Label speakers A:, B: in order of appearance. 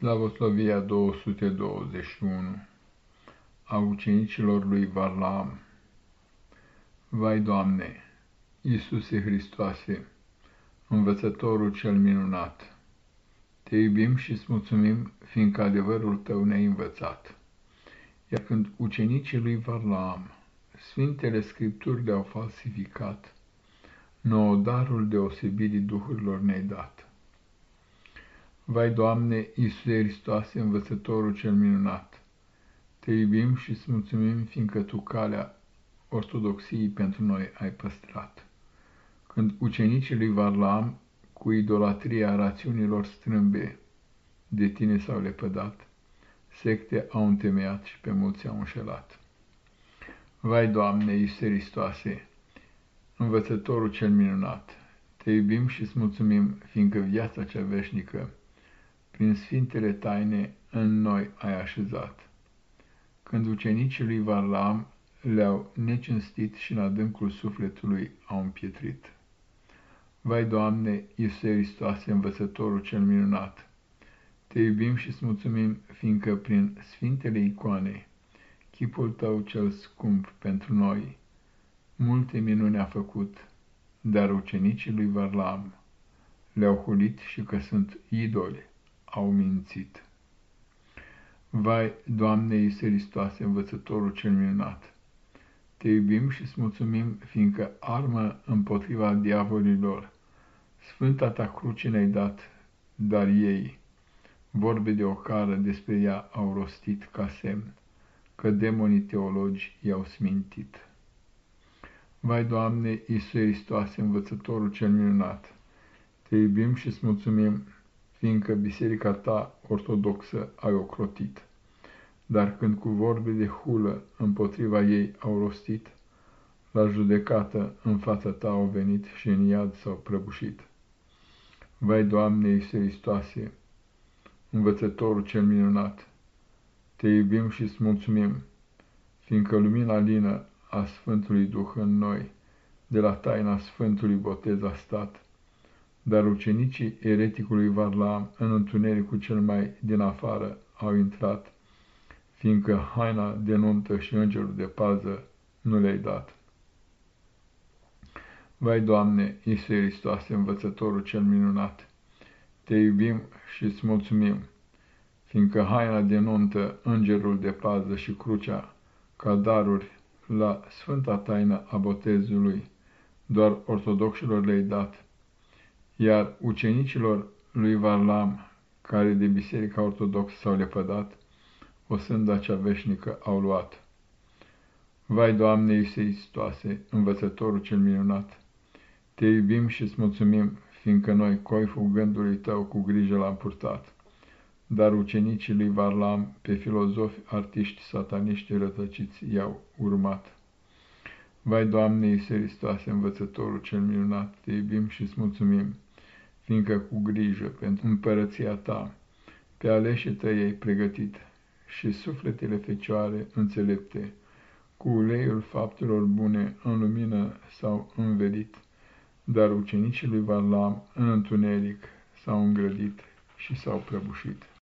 A: Slavoslovia 221 a ucenicilor lui Varlam Vai, Doamne, Iisuse Hristoase, învățătorul cel minunat, Te iubim și-ți mulțumim, fiindcă adevărul Tău ne-ai învățat. Iar când ucenicii lui Varlam, Sfintele Scripturi le-au falsificat, nouă darul deosebirii duhurilor ne-ai dat. Vai, Doamne, Iisuse Hristoase, învățătorul cel minunat, Te iubim și îți mulțumim, fiindcă Tu calea ortodoxiei pentru noi ai păstrat. Când ucenicii lui Varlam, cu idolatria rațiunilor strâmbe, de Tine s-au lepădat, secte au întemeiat și pe mulți au înșelat. Vai, Doamne, Iisuse Hristoase, învățătorul cel minunat, Te iubim și îți mulțumim, fiindcă viața cea veșnică, prin sfintele taine în noi ai așezat. Când ucenicii lui Varlam le-au necinstit și în adâncul sufletului au împietrit. Vai, Doamne, Iisuse Hristoase, învățătorul cel minunat, Te iubim și îți mulțumim, fiindcă prin sfintele icoane, chipul Tău cel scump pentru noi, multe minuni a făcut, dar ucenicii lui Varlam le-au hulit și că sunt idoli au mințit. Vai, Doamne Iisuse Hristoase, învățătorul cel minunat, Te iubim și îți mulțumim, fiindcă armă împotriva diavolilor, Sfânta ta cruce ne-ai dat, dar ei, vorbe de ocară despre ea au rostit ca semn, că demonii teologi i-au smintit. Vai, Doamne, Iisuse Hristoase, învățătorul cel minunat, Te iubim și îți mulțumim, fiindcă biserica ta ortodoxă ai ocrotit. Dar când cu vorbe de hulă împotriva ei au rostit, la judecată în fața ta au venit și în iad s-au prăbușit. Vai, Doamne Iisuse Hristoase, învățătorul cel minunat, te iubim și îți mulțumim, fiindcă lumina lină a Sfântului Duh în noi, de la taina Sfântului Botez a stat, dar ucenicii ereticului Varlam în întunericul cel mai din afară au intrat, fiindcă haina de nuntă și îngerul de pază nu le-ai dat. Vai, Doamne, Iisuse Hristoase, învățătorul cel minunat, Te iubim și îți mulțumim, fiindcă haina de nuntă, îngerul de pază și crucea, ca daruri la sfânta taină a botezului, doar ortodoxilor le-ai dat, iar ucenicilor lui Varlam, care de Biserica Ortodoxă s-au lepădat, o sânda cea veșnică au luat. Vai, Doamne Iisuse Hristoase, învățătorul cel minunat, Te iubim și îți mulțumim, fiindcă noi coiful gândului Tău cu grijă l-am purtat, dar ucenicii lui Varlam pe filozofi, artiști, sataniști rătăciți i-au urmat. Vai, Doamne Iisuse Hristoase, învățătorul cel minunat, Te iubim și îți mulțumim, fiindcă cu grijă pentru împărăția ta, pe aleșii tăi ai pregătit și sufletele fecioare înțelepte, cu uleiul faptelor bune în lumină s-au învelit, dar ucenicii lui Varlam în întuneric s-au îngrădit și s-au prăbușit.